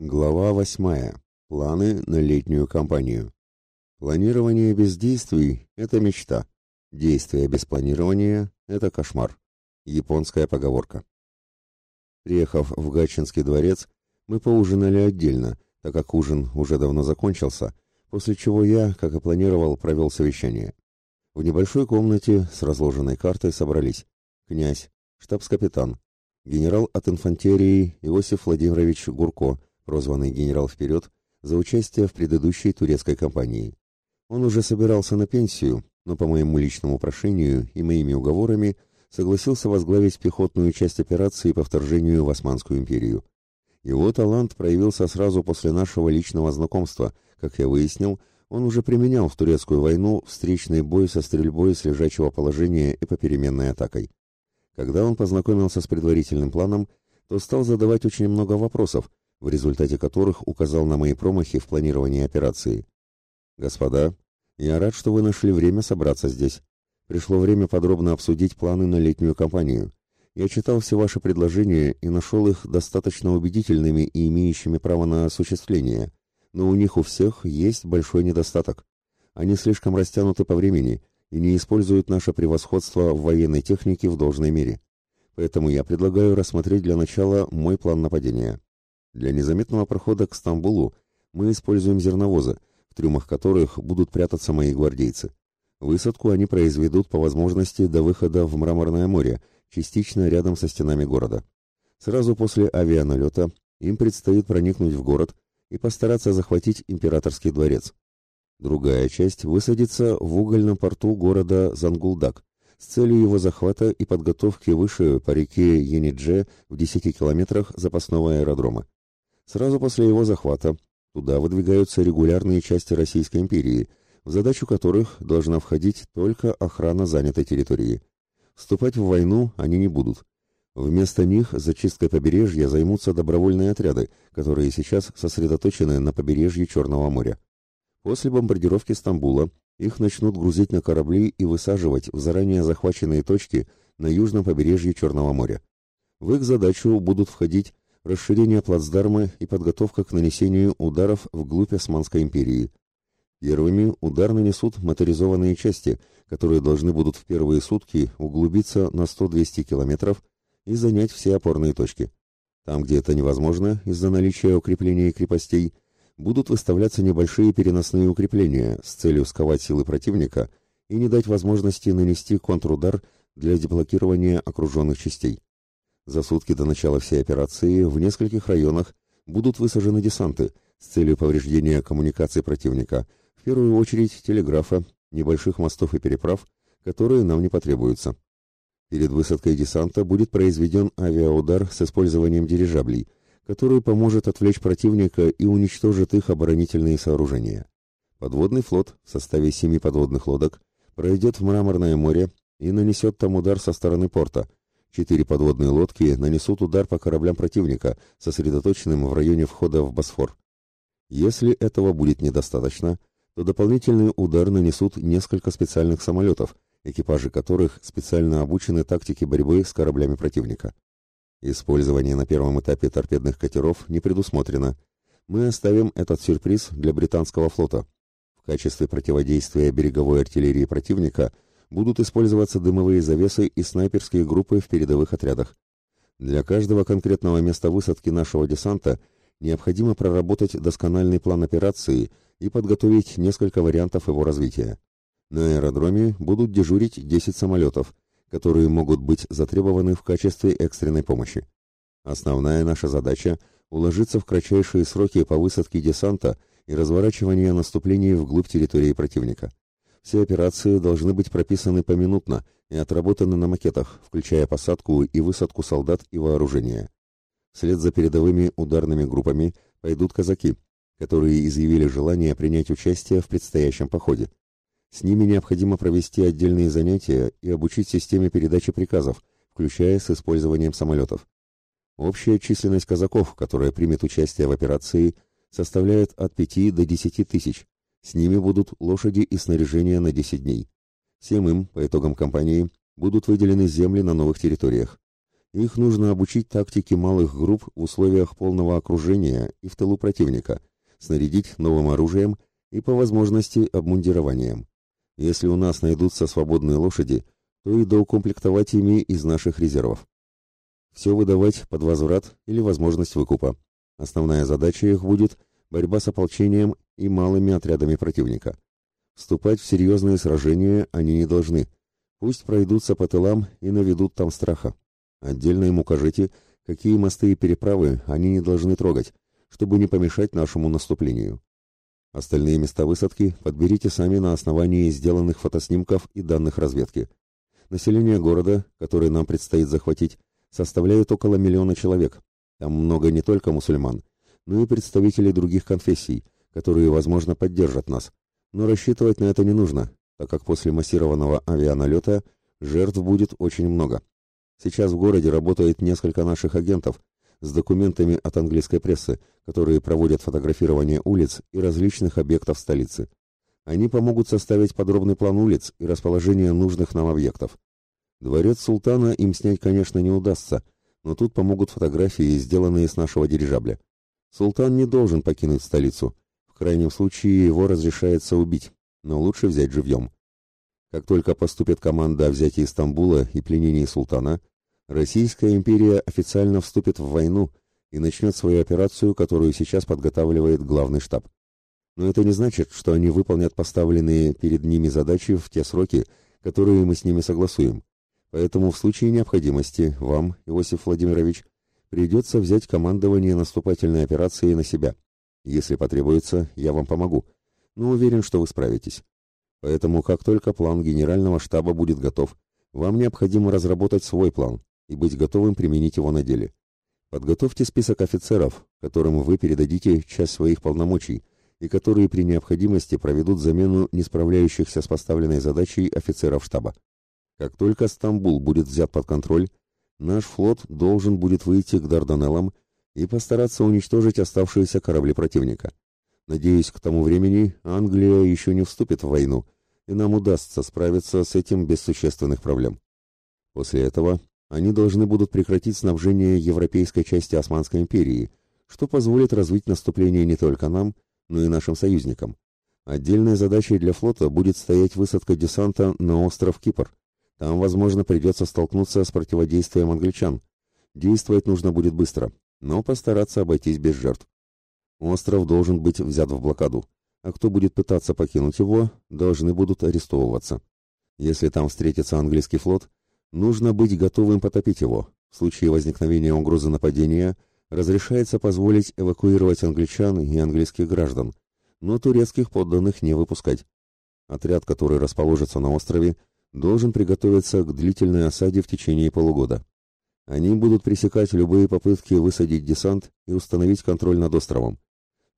Глава восьмая. Планы на летнюю кампанию. Планирование без действий – это мечта. Действия без планирования – это кошмар. Японская поговорка. Приехав в Гатчинский дворец, мы поужинали отдельно, так как ужин уже давно закончился, после чего я, как и планировал, провел совещание. В небольшой комнате с разложенной картой собрались князь, штабс-капитан, генерал от инфантерии Иосиф Владимирович Гурко – прозванный «Генерал вперед», за участие в предыдущей турецкой кампании. Он уже собирался на пенсию, но по моему личному прошению и моими уговорами согласился возглавить пехотную часть операции по вторжению в Османскую империю. Его талант проявился сразу после нашего личного знакомства. Как я выяснил, он уже применял в турецкую войну встречный бой со стрельбой с лежачего положения и попеременной атакой. Когда он познакомился с предварительным планом, то стал задавать очень много вопросов, в результате которых указал на мои промахи в планировании операции. «Господа, я рад, что вы нашли время собраться здесь. Пришло время подробно обсудить планы на летнюю кампанию. Я читал все ваши предложения и нашел их достаточно убедительными и имеющими право на осуществление, но у них у всех есть большой недостаток. Они слишком растянуты по времени и не используют наше превосходство в военной технике в должной мере. Поэтому я предлагаю рассмотреть для начала мой план нападения. Для незаметного прохода к Стамбулу мы используем зерновозы, в трюмах которых будут прятаться мои гвардейцы. Высадку они произведут по возможности до выхода в Мраморное море, частично рядом со стенами города. Сразу после авианалета им предстоит проникнуть в город и постараться захватить императорский дворец. Другая часть высадится в угольном порту города Зангулдак с целью его захвата и подготовки выше по реке Енидже в 10 километрах запасного аэродрома. Сразу после его захвата туда выдвигаются регулярные части Российской империи, в задачу которых должна входить только охрана занятой территории. Вступать в войну они не будут. Вместо них зачисткой побережья займутся добровольные отряды, которые сейчас сосредоточены на побережье Черного моря. После бомбардировки Стамбула их начнут грузить на корабли и высаживать в заранее захваченные точки на южном побережье Черного моря. В их задачу будут входить расширение плацдарма и подготовка к нанесению ударов вглубь Османской империи. Первыми удар нанесут моторизованные части, которые должны будут в первые сутки углубиться на 100-200 километров и занять все опорные точки. Там, где это невозможно, из-за наличия укреплений и крепостей, будут выставляться небольшие переносные укрепления с целью сковать силы противника и не дать возможности нанести контрудар для деблокирования окруженных частей. За сутки до начала всей операции в нескольких районах будут высажены десанты с целью повреждения коммуникаций противника, в первую очередь телеграфа, небольших мостов и переправ, которые нам не потребуются. Перед высадкой десанта будет произведен авиаудар с использованием дирижаблей, который поможет отвлечь противника и уничтожит их оборонительные сооружения. Подводный флот в составе семи подводных лодок пройдет в Мраморное море и нанесет там удар со стороны порта – Четыре подводные лодки нанесут удар по кораблям противника, сосредоточенным в районе входа в Босфор. Если этого будет недостаточно, то дополнительный удар нанесут несколько специальных самолетов, экипажи которых специально обучены тактике борьбы с кораблями противника. Использование на первом этапе торпедных катеров не предусмотрено. Мы оставим этот сюрприз для британского флота. В качестве противодействия береговой артиллерии противника – будут использоваться дымовые завесы и снайперские группы в передовых отрядах. Для каждого конкретного места высадки нашего десанта необходимо проработать доскональный план операции и подготовить несколько вариантов его развития. На аэродроме будут дежурить 10 самолетов, которые могут быть затребованы в качестве экстренной помощи. Основная наша задача – уложиться в кратчайшие сроки по высадке десанта и разворачиванию наступлений вглубь территории противника. Все операции должны быть прописаны поминутно и отработаны на макетах, включая посадку и высадку солдат и вооружения. Вслед за передовыми ударными группами пойдут казаки, которые изъявили желание принять участие в предстоящем походе. С ними необходимо провести отдельные занятия и обучить системе передачи приказов, включая с использованием самолетов. Общая численность казаков, которая примет участие в операции, составляет от 5 до 10 тысяч, с ними будут лошади и снаряжение на 10 дней. Всем им, по итогам кампании, будут выделены земли на новых территориях. Их нужно обучить тактике малых групп в условиях полного окружения и в тылу противника, снарядить новым оружием и по возможности обмундированием. Если у нас найдутся свободные лошади, то и доукомплектовать ими из наших резервов. Все выдавать под возврат или возможность выкупа. Основная задача их будет борьба с ополчением и малыми отрядами противника. Вступать в серьезные сражения они не должны. Пусть пройдутся по тылам и наведут там страха. Отдельно им укажите, какие мосты и переправы они не должны трогать, чтобы не помешать нашему наступлению. Остальные места высадки подберите сами на основании сделанных фотоснимков и данных разведки. Население города, который нам предстоит захватить, составляет около миллиона человек. Там много не только мусульман, но и представителей других конфессий, которые, возможно, поддержат нас. Но рассчитывать на это не нужно, так как после массированного авианалета жертв будет очень много. Сейчас в городе работает несколько наших агентов с документами от английской прессы, которые проводят фотографирование улиц и различных объектов столицы. Они помогут составить подробный план улиц и расположение нужных нам объектов. Дворец султана им снять, конечно, не удастся, но тут помогут фотографии, сделанные с нашего дирижабля. Султан не должен покинуть столицу. В крайнем случае его разрешается убить, но лучше взять живьем. Как только поступит команда о взятии Стамбула и пленении султана, Российская империя официально вступит в войну и начнет свою операцию, которую сейчас подготавливает главный штаб. Но это не значит, что они выполнят поставленные перед ними задачи в те сроки, которые мы с ними согласуем. Поэтому в случае необходимости вам, Иосиф Владимирович, придется взять командование наступательной операцией на себя. Если потребуется, я вам помогу, но уверен, что вы справитесь. Поэтому как только план генерального штаба будет готов, вам необходимо разработать свой план, и быть готовым применить его на деле. Подготовьте список офицеров, которым вы передадите часть своих полномочий и которые при необходимости проведут замену не справляющихся с поставленной задачей офицеров штаба. Как только Стамбул будет взят под контроль, наш флот должен будет выйти к Дарданеллам и постараться уничтожить оставшиеся корабли противника. Надеюсь, к тому времени Англия еще не вступит в войну, и нам удастся справиться с этим без существенных проблем. После этого они должны будут прекратить снабжение европейской части Османской империи, что позволит развить наступление не только нам, но и нашим союзникам. Отдельной задачей для флота будет стоять высадка десанта на остров Кипр. Там, возможно, придется столкнуться с противодействием англичан. Действовать нужно будет быстро, но постараться обойтись без жертв. Остров должен быть взят в блокаду, а кто будет пытаться покинуть его, должны будут арестовываться. Если там встретится английский флот, Нужно быть готовым потопить его. В случае возникновения угрозы нападения разрешается позволить эвакуировать англичан и английских граждан, но турецких подданных не выпускать. Отряд, который расположится на острове, должен приготовиться к длительной осаде в течение полугода. Они будут пресекать любые попытки высадить десант и установить контроль над островом.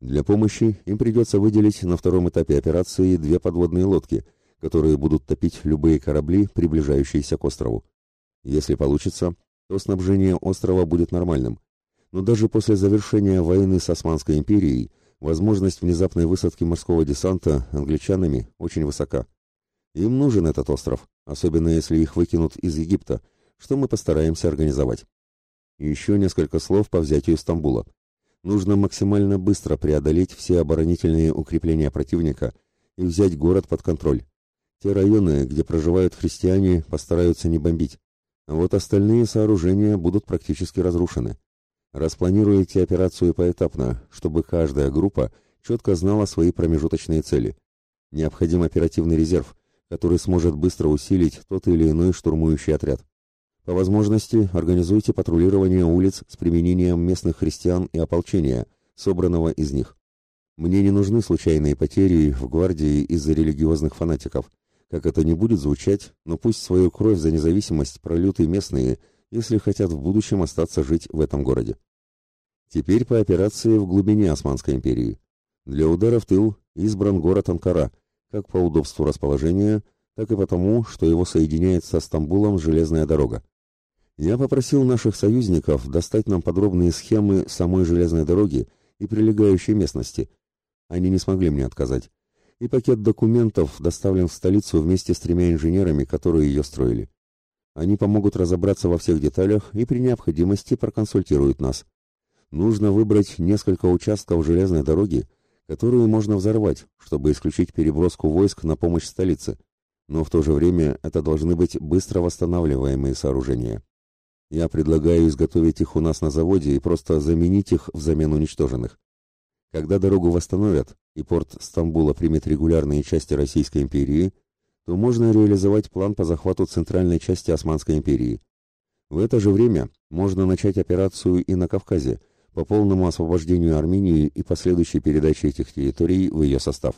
Для помощи им придется выделить на втором этапе операции две подводные лодки – которые будут топить любые корабли, приближающиеся к острову. Если получится, то снабжение острова будет нормальным. Но даже после завершения войны с Османской империей возможность внезапной высадки морского десанта англичанами очень высока. Им нужен этот остров, особенно если их выкинут из Египта, что мы постараемся организовать. Еще несколько слов по взятию Стамбула. Нужно максимально быстро преодолеть все оборонительные укрепления противника и взять город под контроль. Те районы, где проживают христиане, постараются не бомбить. А вот остальные сооружения будут практически разрушены. Распланируйте операцию поэтапно, чтобы каждая группа четко знала свои промежуточные цели. Необходим оперативный резерв, который сможет быстро усилить тот или иной штурмующий отряд. По возможности организуйте патрулирование улиц с применением местных христиан и ополчения, собранного из них. Мне не нужны случайные потери в гвардии из-за религиозных фанатиков. Как это не будет звучать, но пусть свою кровь за независимость прольют и местные, если хотят в будущем остаться жить в этом городе. Теперь по операции в глубине Османской империи. Для удара в тыл избран город Анкара, как по удобству расположения, так и потому, что его соединяет со Стамбулом железная дорога. Я попросил наших союзников достать нам подробные схемы самой железной дороги и прилегающей местности. Они не смогли мне отказать и пакет документов доставлен в столицу вместе с тремя инженерами, которые ее строили. Они помогут разобраться во всех деталях и при необходимости проконсультируют нас. Нужно выбрать несколько участков железной дороги, которую можно взорвать, чтобы исключить переброску войск на помощь столице. Но в то же время это должны быть быстро восстанавливаемые сооружения. Я предлагаю изготовить их у нас на заводе и просто заменить их взамен уничтоженных. Когда дорогу восстановят и порт Стамбула примет регулярные части Российской империи, то можно реализовать план по захвату центральной части Османской империи. В это же время можно начать операцию и на Кавказе по полному освобождению Армении и последующей передаче этих территорий в ее состав.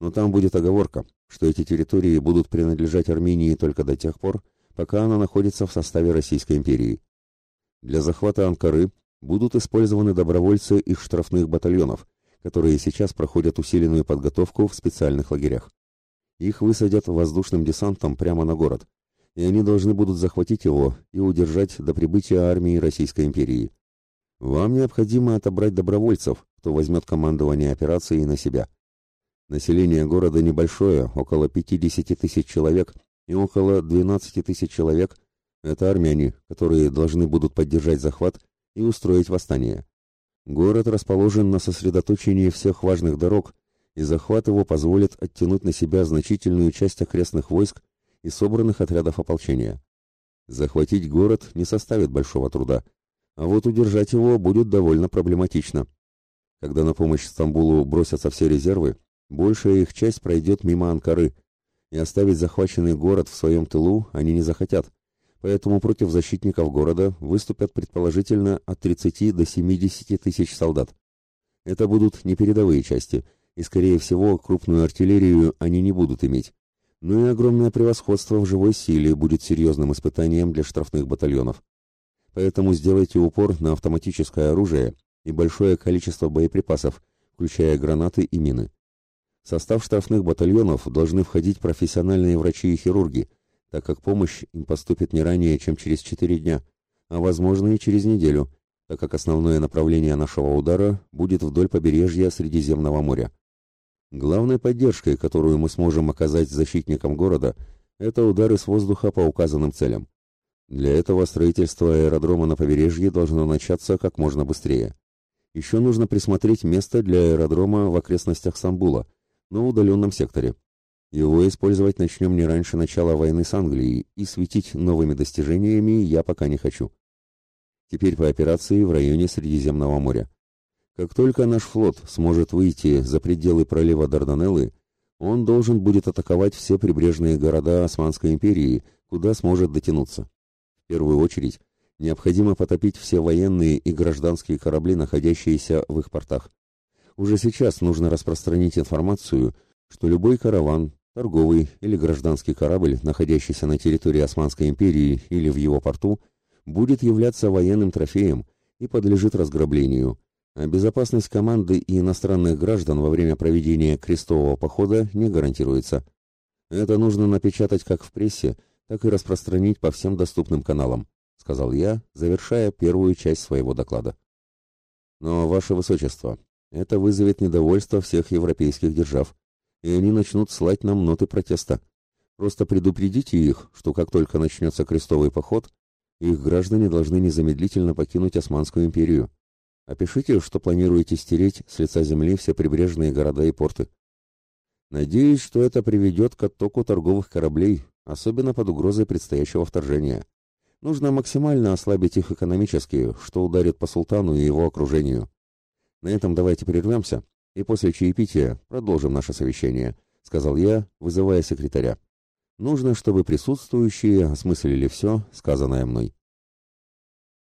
Но там будет оговорка, что эти территории будут принадлежать Армении только до тех пор, пока она находится в составе Российской империи. Для захвата Анкары будут использованы добровольцы из штрафных батальонов, которые сейчас проходят усиленную подготовку в специальных лагерях. Их высадят воздушным десантом прямо на город, и они должны будут захватить его и удержать до прибытия армии Российской империи. Вам необходимо отобрать добровольцев, кто возьмет командование операцией на себя. Население города небольшое, около 50 тысяч человек, и около 12 тысяч человек – это армяне, которые должны будут поддержать захват и устроить восстание. Город расположен на сосредоточении всех важных дорог, и захват его позволит оттянуть на себя значительную часть окрестных войск и собранных отрядов ополчения. Захватить город не составит большого труда, а вот удержать его будет довольно проблематично. Когда на помощь Стамбулу бросятся все резервы, большая их часть пройдет мимо Анкары, и оставить захваченный город в своем тылу они не захотят, поэтому против защитников города выступят предположительно от 30 до 70 тысяч солдат. Это будут не передовые части, и, скорее всего, крупную артиллерию они не будут иметь. Но и огромное превосходство в живой силе будет серьезным испытанием для штрафных батальонов. Поэтому сделайте упор на автоматическое оружие и большое количество боеприпасов, включая гранаты и мины. В состав штрафных батальонов должны входить профессиональные врачи и хирурги, так как помощь им поступит не ранее, чем через 4 дня, а возможно и через неделю, так как основное направление нашего удара будет вдоль побережья Средиземного моря. Главной поддержкой, которую мы сможем оказать защитникам города, это удары с воздуха по указанным целям. Для этого строительство аэродрома на побережье должно начаться как можно быстрее. Еще нужно присмотреть место для аэродрома в окрестностях Стамбула, но в удаленном секторе. Его использовать начнем не раньше начала войны с Англией, и светить новыми достижениями я пока не хочу. Теперь по операции в районе Средиземного моря. Как только наш флот сможет выйти за пределы пролива Дарданеллы, он должен будет атаковать все прибрежные города Османской империи, куда сможет дотянуться. Первую очередь, необходимо потопить все военные и гражданские корабли, находящиеся в их портах. Уже сейчас нужно распространить информацию, что любой караван, торговый или гражданский корабль, находящийся на территории Османской империи или в его порту, будет являться военным трофеем и подлежит разграблению, а безопасность команды и иностранных граждан во время проведения крестового похода не гарантируется. Это нужно напечатать как в прессе, так и распространить по всем доступным каналам, сказал я, завершая первую часть своего доклада. Но, ваше высочество, это вызовет недовольство всех европейских держав, и они начнут слать нам ноты протеста. Просто предупредите их, что как только начнется крестовый поход, их граждане должны незамедлительно покинуть Османскую империю. Опишите, что планируете стереть с лица земли все прибрежные города и порты. Надеюсь, что это приведет к оттоку торговых кораблей, особенно под угрозой предстоящего вторжения. Нужно максимально ослабить их экономически, что ударит по султану и его окружению. На этом давайте прервемся, и после чаепития продолжим наше совещание, сказал я, вызывая секретаря. Нужно, чтобы присутствующие осмыслили все, сказанное мной.